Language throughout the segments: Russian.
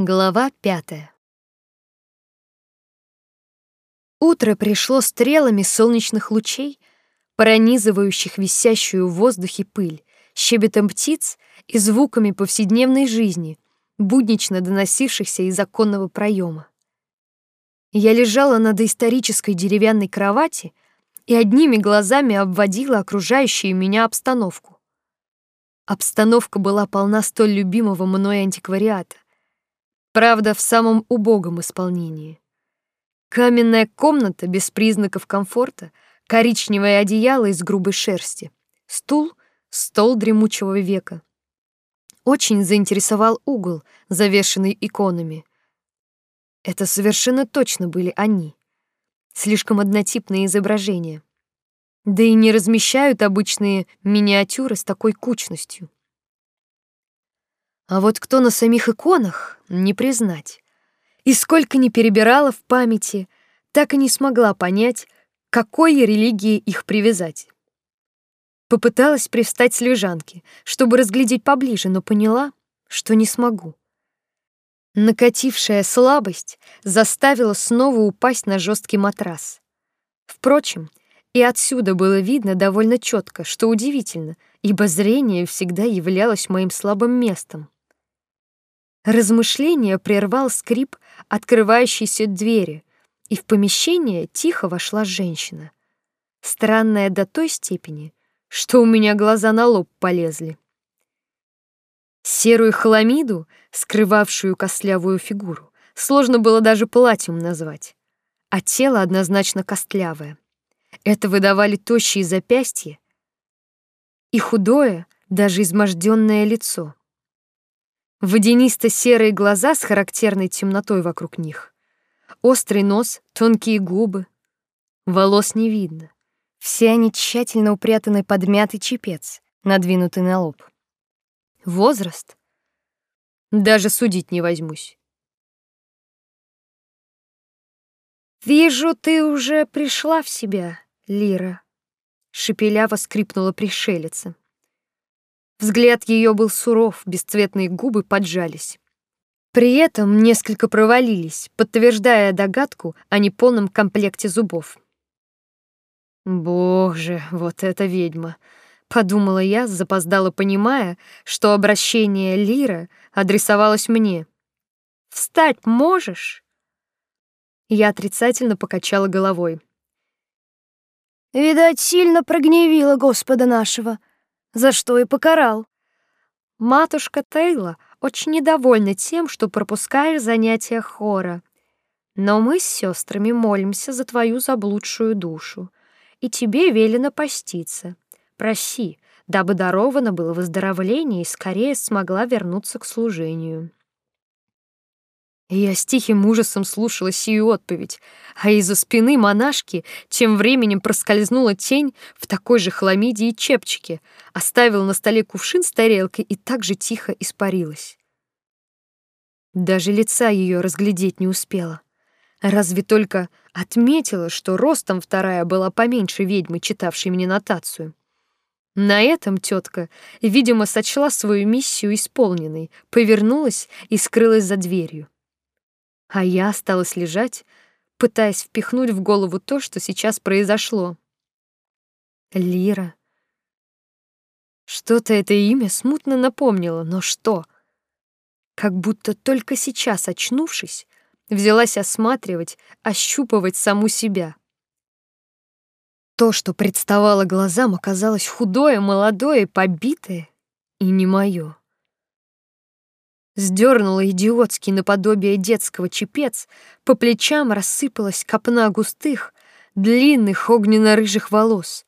Глава пятая. Утро пришло стрелами солнечных лучей, пронизывающих висящую в воздухе пыль, щебетом птиц и звуками повседневной жизни, буднично доносившихся из оконного проема. Я лежала на доисторической деревянной кровати и одними глазами обводила окружающую меня обстановку. Обстановка была полна столь любимого мной антиквариата, Правда, в самом убогом исполнении. Каменная комната без признаков комфорта, коричневое одеяло из грубой шерсти, стул, стол дремучего века. Очень заинтересовал угол, завешенный иконами. Это совершенно точно были они. Слишком однотипные изображения. Да и не размещают обычные миниатюры с такой кучностью. А вот кто на самих иконах, не признать. И сколько ни перебирала в памяти, так и не смогла понять, к какой религии их привязать. Попыталась привстать с лежанки, чтобы разглядеть поближе, но поняла, что не смогу. Накатившая слабость заставила снова упасть на жесткий матрас. Впрочем, и отсюда было видно довольно четко, что удивительно, ибо зрение всегда являлось моим слабым местом. Размышление прервал скрип открывающейся двери, и в помещение тихо вошла женщина. Странная до той степени, что у меня глаза на лоб полезли. Серую хламиду, скрывавшую костлявую фигуру, сложно было даже платьем назвать, а тело однозначно костлявое. Это выдавали тощие запястья и худое, даже изможденное лицо водянисто-серые глаза с характерной темнотой вокруг них, острый нос, тонкие губы. Волос не видно. Все они тщательно упрятаны под мятый чепец, надвинутый на лоб. Возраст? Даже судить не возьмусь. «Вижу, ты уже пришла в себя, Лира», — шепеляво скрипнула пришелица. Взгляд ее был суров, бесцветные губы поджались. При этом несколько провалились, подтверждая догадку о неполном комплекте зубов. «Боже, вот эта ведьма!» — подумала я, запоздало понимая, что обращение Лира адресовалось мне. «Встать можешь?» Я отрицательно покачала головой. «Видать, сильно прогневила Господа нашего», за что и покарал. Матушка Тейла очень недовольна тем, что пропускаешь занятия хора. Но мы с сестрами молимся за твою заблудшую душу, и тебе велено поститься. Проси, дабы даровано было выздоровление и скорее смогла вернуться к служению. Я с тихим ужасом слушала сию отповедь, а из-за спины монашки тем временем проскользнула тень в такой же хламиде и чепчике, оставила на столе кувшин с тарелкой и так же тихо испарилась. Даже лица ее разглядеть не успела. Разве только отметила, что ростом вторая была поменьше ведьмы, читавшей мне нотацию. На этом тетка, видимо, сочла свою миссию исполненной, повернулась и скрылась за дверью а я осталась лежать, пытаясь впихнуть в голову то, что сейчас произошло. Лира. Что-то это имя смутно напомнило, но что? Как будто только сейчас, очнувшись, взялась осматривать, ощупывать саму себя. То, что представало глазам, оказалось худое, молодое, побитое и не мое сдернула идиотский наподобие детского чепец, по плечам рассыпалась копна густых, длинных огненно-рыжих волос.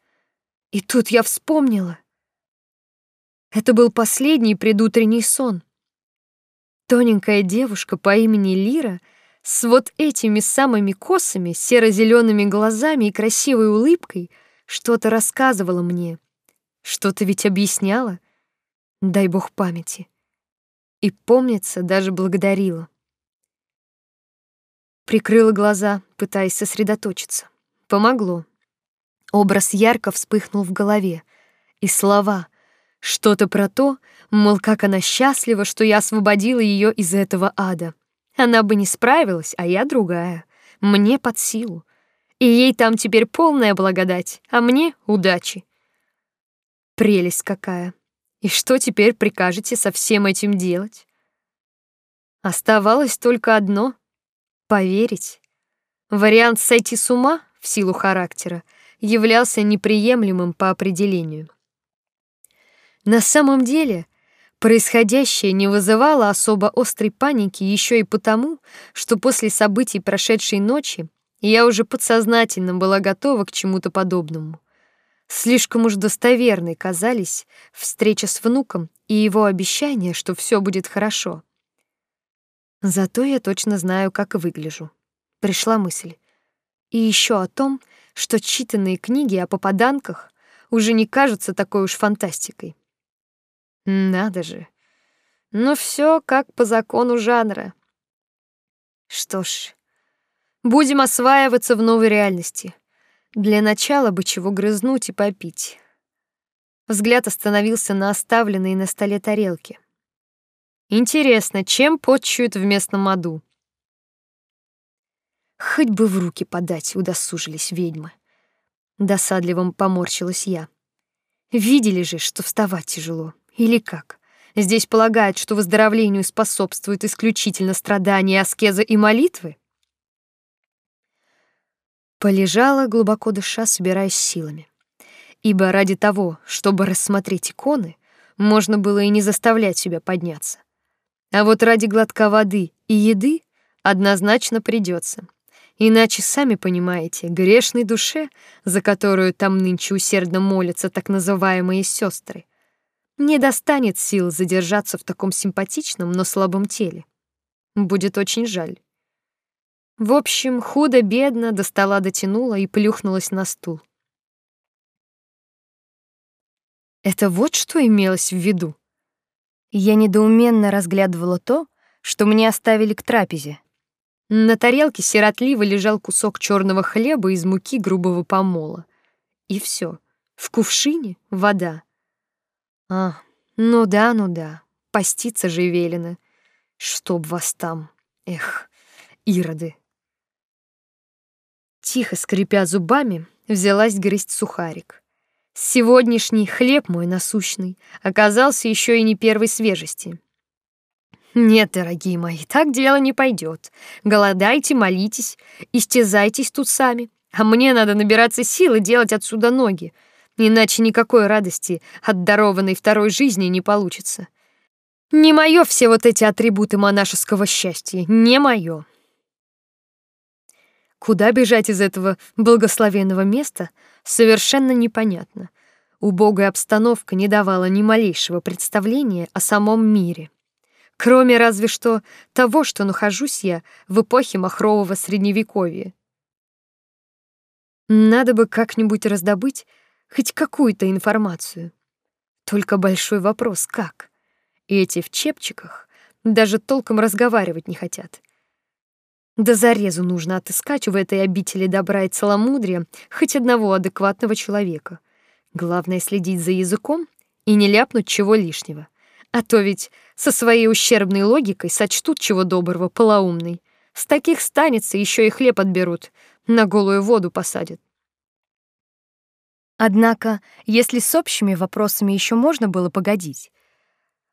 И тут я вспомнила. Это был последний предутренний сон. Тоненькая девушка по имени Лира с вот этими самыми косами, серо-зелеными глазами и красивой улыбкой что-то рассказывала мне. Что-то ведь объясняла. Дай бог памяти и, помнится, даже благодарила. Прикрыла глаза, пытаясь сосредоточиться. Помогло. Образ ярко вспыхнул в голове, и слова Что-то про то, мол, как она счастлива, что я освободила ее из этого ада. Она бы не справилась, а я другая. Мне под силу. И ей там теперь полная благодать, а мне удачи. Прелесть какая. И что теперь прикажете со всем этим делать? Оставалось только одно — поверить. Вариант сойти с ума в силу характера являлся неприемлемым по определению. На самом деле, происходящее не вызывало особо острой паники еще и потому, что после событий прошедшей ночи я уже подсознательно была готова к чему-то подобному. Слишком уж достоверной казались встреча с внуком и его обещание, что все будет хорошо. Зато я точно знаю, как выгляжу. Пришла мысль. И еще о том, что читанные книги о попаданках уже не кажутся такой уж фантастикой. Надо же. Ну все как по закону жанра. Что ж, будем осваиваться в новой реальности. Для начала бы чего грызнуть и попить. Взгляд остановился на оставленной на столе тарелке. Интересно, чем почуют в местном аду? Хоть бы в руки подать, удосужились ведьмы. Досадливым поморщилась я. Видели же, что вставать тяжело. Или как? Здесь полагают, что выздоровлению способствуют исключительно страдания, аскеза и молитвы? Полежала, глубоко дыша, собираясь силами. Ибо ради того, чтобы рассмотреть иконы, можно было и не заставлять себя подняться. А вот ради глотка воды и еды однозначно придется. Иначе, сами понимаете, грешной душе, за которую там нынче усердно молятся так называемые сестры, не достанет сил задержаться в таком симпатичном, но слабом теле. Будет очень жаль. В общем, худо-бедно до стола дотянула и плюхнулась на стул. Это вот что имелось в виду. Я недоуменно разглядывала то, что мне оставили к трапезе. На тарелке сиротливо лежал кусок черного хлеба из муки грубого помола. И все. В кувшине вода. А, ну да, ну да. Поститься же велено. Чтоб вас там. Эх, ироды. Тихо скрипя зубами, взялась грызть сухарик. Сегодняшний хлеб мой насущный оказался еще и не первой свежести. Нет, дорогие мои, так дело не пойдет. Голодайте, молитесь, истязайтесь тут сами, а мне надо набираться сил и делать отсюда ноги, иначе никакой радости от дарованной второй жизни не получится. Не мое все вот эти атрибуты монашеского счастья, не мое. Куда бежать из этого благословенного места, совершенно непонятно. Убогая обстановка не давала ни малейшего представления о самом мире. Кроме разве что того, что нахожусь я в эпохе махрового средневековья. Надо бы как-нибудь раздобыть хоть какую-то информацию. Только большой вопрос — как? Эти в чепчиках даже толком разговаривать не хотят. Да зарезу нужно отыскать в этой обители добра и целомудрия хоть одного адекватного человека. Главное следить за языком и не ляпнуть чего лишнего. А то ведь со своей ущербной логикой сочтут чего доброго полоумный. С таких станется еще и хлеб отберут, на голую воду посадят. Однако, если с общими вопросами еще можно было погодить,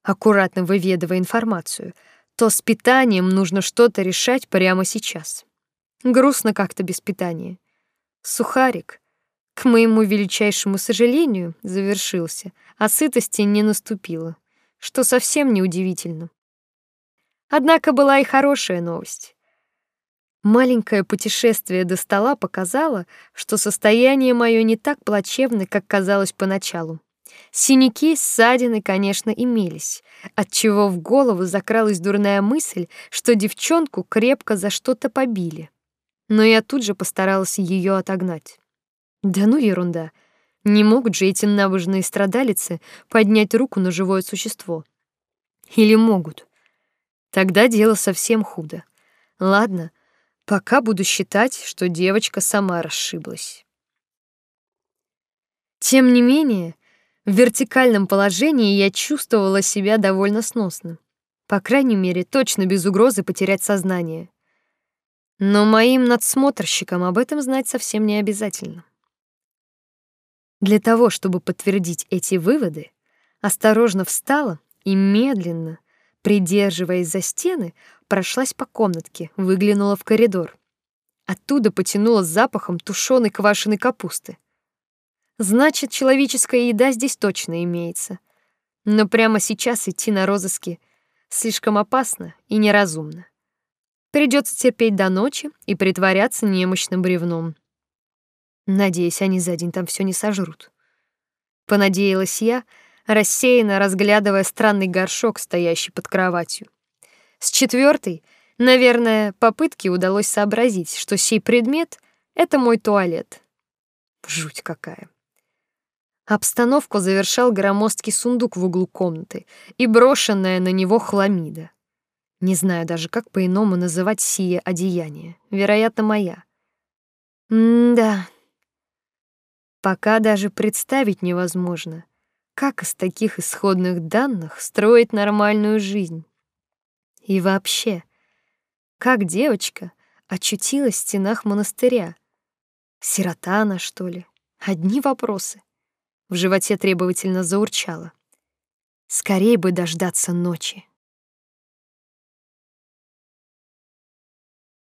аккуратно выведывая информацию — то с питанием нужно что-то решать прямо сейчас. Грустно как-то без питания. Сухарик, к моему величайшему сожалению, завершился, а сытости не наступило, что совсем не удивительно. Однако была и хорошая новость. Маленькое путешествие до стола показало, что состояние мое не так плачевно, как казалось поначалу. Синяки, ссадины, конечно, имелись, отчего в голову закралась дурная мысль, что девчонку крепко за что-то побили. Но я тут же постаралась ее отогнать. Да ну ерунда. Не могут же эти набожные страдалицы поднять руку на живое существо. Или могут? Тогда дело совсем худо. Ладно, пока буду считать, что девочка сама расшиблась. Тем не менее, В вертикальном положении я чувствовала себя довольно сносно. По крайней мере, точно без угрозы потерять сознание. Но моим надсмотрщикам об этом знать совсем не обязательно. Для того, чтобы подтвердить эти выводы, осторожно встала и медленно, придерживаясь за стены, прошлась по комнатке, выглянула в коридор. Оттуда потянуло запахом тушеной квашеной капусты. Значит, человеческая еда здесь точно имеется. Но прямо сейчас идти на розыски слишком опасно и неразумно. Придется терпеть до ночи и притворяться немощным бревном. Надеюсь, они за день там все не сожрут. Понадеялась я, рассеянно разглядывая странный горшок, стоящий под кроватью. С четвертой, наверное, попытки удалось сообразить, что сей предмет — это мой туалет. Жуть какая. Обстановку завершал громоздкий сундук в углу комнаты и брошенная на него хламида. Не знаю даже, как по-иному называть сие одеяние. Вероятно, моя. М-да, Пока даже представить невозможно, как из таких исходных данных строить нормальную жизнь. И вообще, как девочка очутилась в стенах монастыря? Сирота она, что ли? Одни вопросы. В животе требовательно заурчало. Скорее бы дождаться ночи.